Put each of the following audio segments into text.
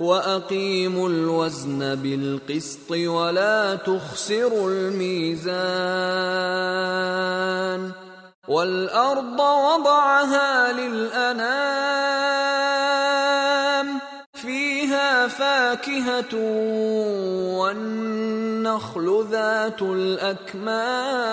واقيموا الوزن بالقسط ولا تخسروا الميزان والارض وضعها للانام فيها فاكهه والنخل ذات الاكمام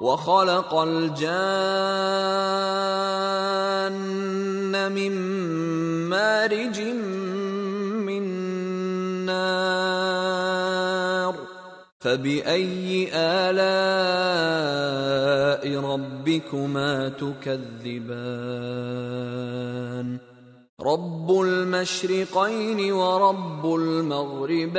وخلق الجان من مارج من نار فبأي آلاء ربكما تكذبان؟ رب المشرقين ورب المغربين.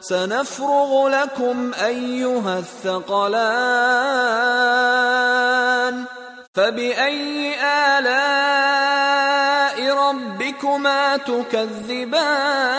سنفرغ لكم أيها الثقلان. فبأي آلاء ربكما تكذبان؟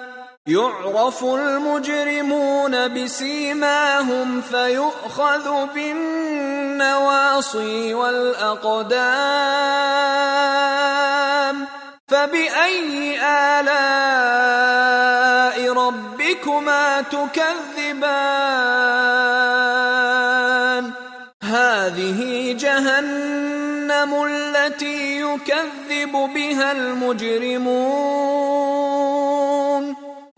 يعرف المجرمون بسيماهم فيؤخذ بالنواصي والأقدام. فبأي آلاء ربكما تكذبان؟ هذه جهنم التي يكذب بها المجرمون.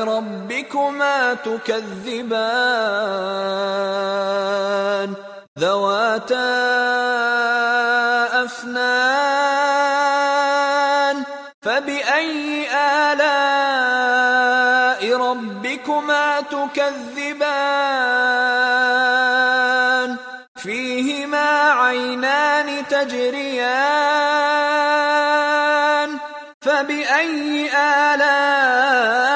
ربكما تكذبان. ذواتا أفنان. فبأي آلاء ربكما تكذبان؟ فيهما عينان تجريان. فبأي آلاء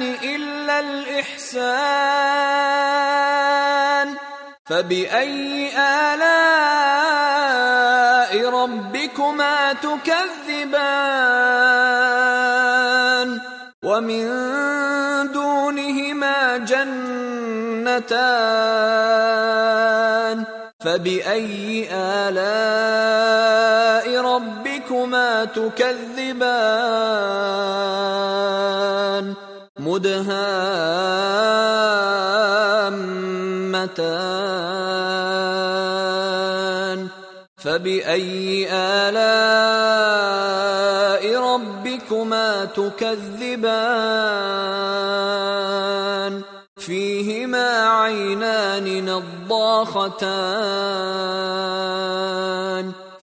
الاحسان إلا الإحسان. فبأي آلاء ربكما تكذبان؟ ومن دونهما جنتان. فبأي آلاء ربكما تكذبان؟ مدهامتان. فبأي آلاء ربكما تكذبان؟ فيهما عينان نضاختان.